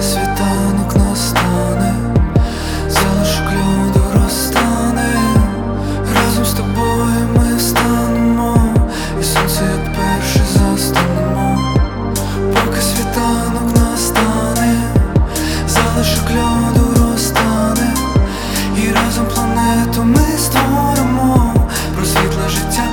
Світанок настане, залишок льоду розтане, разом з тобою ми станемо, і сонце як застанемо, поки світанок настане, залишок льоду розтане, і разом планету ми створимо, просвітле життя.